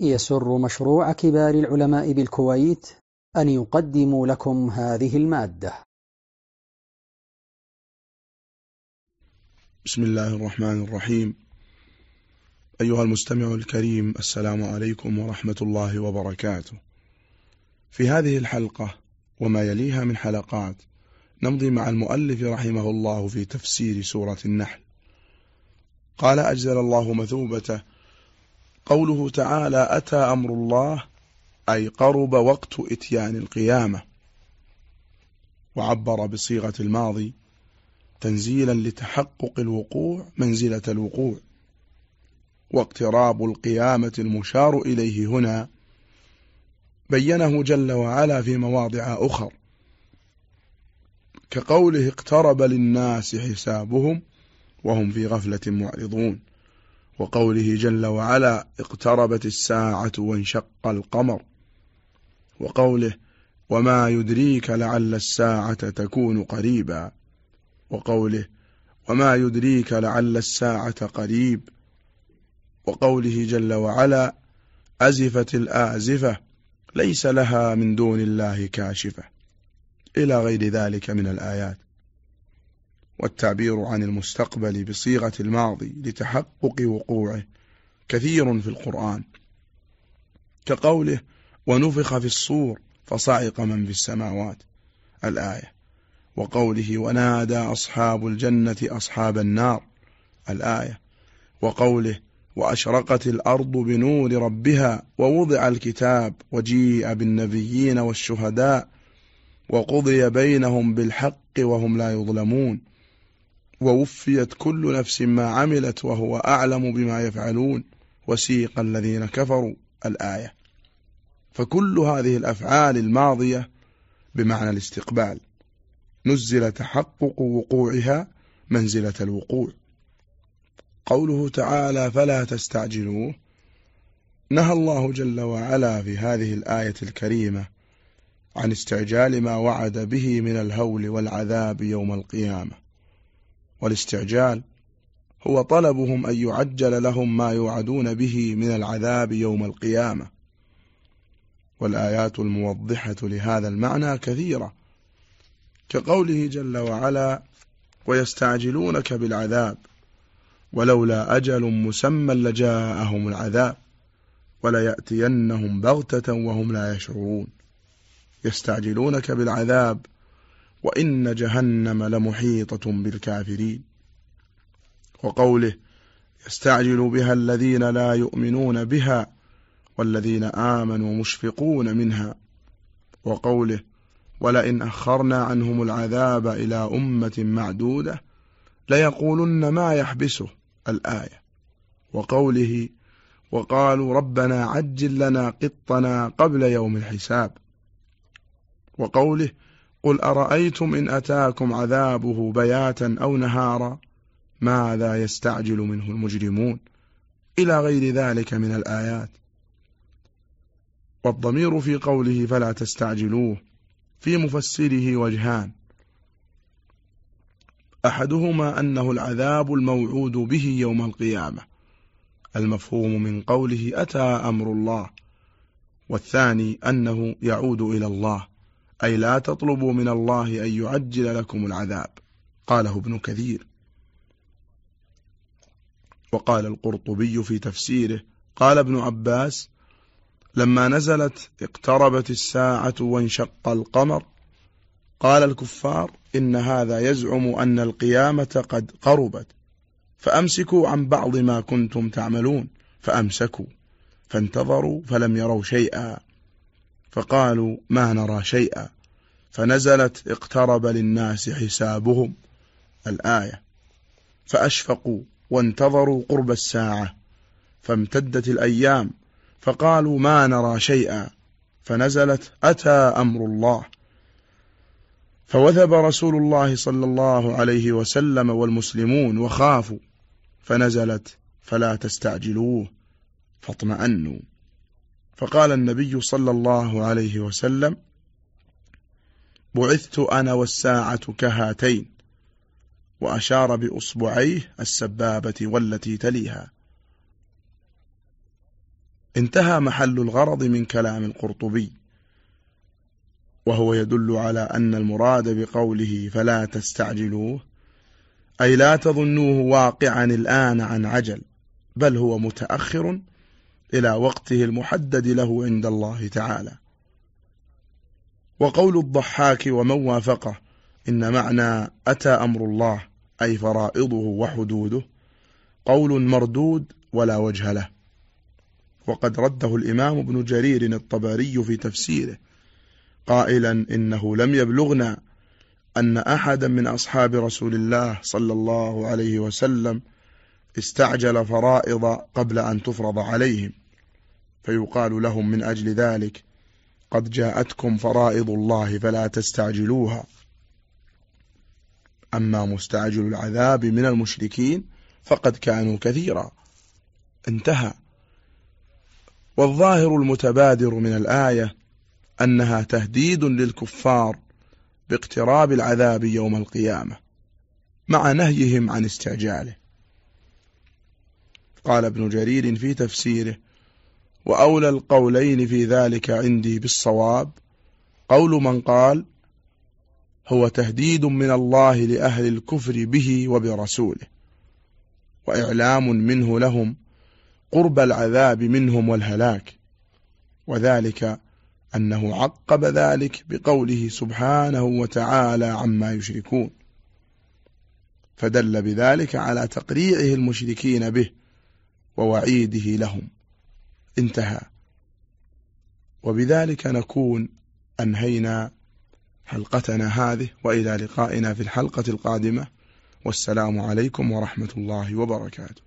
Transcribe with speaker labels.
Speaker 1: يسر مشروع كبار العلماء بالكويت أن يقدم لكم هذه المادة.
Speaker 2: بسم الله الرحمن الرحيم. أيها المستمع الكريم السلام عليكم ورحمة الله وبركاته. في هذه الحلقة وما يليها من حلقات نمضي مع المؤلف رحمه الله في تفسير سورة النحل. قال أجزل الله مثوبته قوله تعالى أتى أمر الله أي قرب وقت إتيان القيامة. وعبر بصيغة الماضي تنزيلا لتحقق الوقوع منزلة الوقوع. واقتراب القيامة المشار إليه هنا بينه جل وعلا في مواضع أخر. كقوله اقترب للناس حسابهم وهم في غفلة معرضون. وقوله جل وعلا اقتربت الساعة وانشق القمر. وقوله وما يدريك لعل الساعة تكون قريبا. وقوله وما يدريك لعل الساعة قريب. وقوله جل وعلا أزفت الآزفة ليس لها من دون الله كاشفة. إلى غير ذلك من الآيات. والتعبير عن المستقبل بصيغة الماضي لتحقق وقوعه كثير في القرآن. كقوله ونفخ في الصور فصعق من في السماوات الآية. وقوله ونادى أصحاب الجنة أصحاب النار الآية. وقوله وأشرقت الأرض بنور ربها ووضع الكتاب وجيء بالنبيين والشهداء وقضي بينهم بالحق وهم لا يظلمون. ووفيت كل نفس ما عملت وهو أعلم بما يفعلون وسيق الذين كفروا الآية. فكل هذه الأفعال الماضية بمعنى الاستقبال. نزل تحقق وقوعها منزلة الوقوع. قوله تعالى فلا تستعجلوه نهى الله جل وعلا في هذه الآية الكريمة عن استعجال ما وعد به من الهول والعذاب يوم القيامة. والاستعجال هو طلبهم أن يعجل لهم ما يوعدون به من العذاب يوم القيامة. والآيات الموضحة لهذا المعنى كثيرة كقوله جل وعلا ويستعجلونك بالعذاب ولولا أجل مسمى لجاءهم العذاب وليأتينهم بغتة وهم لا يشعرون. يستعجلونك بالعذاب وإن جهنم لمحيطة بالكافرين. وقوله يستعجل بها الذين لا يؤمنون بها والذين آمنوا مشفقون منها. وقوله ولئن أخرنا عنهم العذاب إلى أمة معدودة ليقولن ما يحبسه الآية. وقوله وقالوا ربنا عجل لنا قطنا قبل يوم الحساب. وقوله قل أرأيتم إن أتاكم عذابه بياتا أو نهارا؟ ماذا يستعجل منه المجرمون؟ إلى غير ذلك من الآيات. والضمير في قوله فلا تستعجلوه في مفسره وجهان. أحدهما أنه العذاب الموعود به يوم القيامة المفهوم من قوله أتى أمر الله والثاني أنه يعود إلى الله. أي لا تطلبوا من الله أن يعجل لكم العذاب. قاله ابن كثير. وقال القرطبي في تفسيره قال ابن عباس لما نزلت اقتربت الساعة وانشق القمر. قال الكفار إن هذا يزعم أن القيامة قد قربت. فأمسكوا عن بعض ما كنتم تعملون. فأمسكوا. فانتظروا فلم يروا شيئا. فقالوا ما نرى شيئا. فنزلت اقترب للناس حسابهم الآية. فأشفقوا وانتظروا قرب الساعة. فامتدت الأيام. فقالوا ما نرى شيئا. فنزلت أتى أمر الله. فوثب رسول الله صلى الله عليه وسلم والمسلمون وخافوا. فنزلت فلا تستعجلوه. فاطمأنوا. فقال النبي صلى الله عليه وسلم بعثت أنا والساعة كهاتين وأشار بأصبعيه السبابة والتي تليها. انتهى محل الغرض من كلام القرطبي وهو يدل على أن المراد بقوله فلا تستعجلوه أي لا تظنوه واقعا الآن عن عجل بل هو متأخر إلى وقته المحدد له عند الله تعالى. وقول الضحاك ومن وافقه إن معنى أتى أمر الله أي فرائضه وحدوده قول مردود ولا وجه له. وقد رده الإمام ابن جرير الطبري في تفسيره قائلا إنه لم يبلغنا أن أحدا من أصحاب رسول الله صلى الله عليه وسلم استعجل فرائض قبل أن تفرض عليهم. فيقال لهم من أجل ذلك قد جاءتكم فرائض الله فلا تستعجلوها. أما مستعجل العذاب من المشركين فقد كانوا كثيرا. انتهى. والظاهر المتبادر من الآية أنها تهديد للكفار باقتراب العذاب يوم القيامة مع نهيهم عن استعجاله. قال ابن جرير في تفسيره وأولى القولين في ذلك عندي بالصواب قول من قال هو تهديد من الله لأهل الكفر به وبرسوله وإعلام منه لهم قرب العذاب منهم والهلاك وذلك أنه عقب ذلك بقوله سبحانه وتعالى عما يشركون فدل بذلك على تقريعه المشركين به ووعيده لهم. انتهى. وبذلك نكون أنهينا حلقتنا هذه وإلى لقائنا في الحلقة القادمة. والسلام عليكم ورحمة الله وبركاته.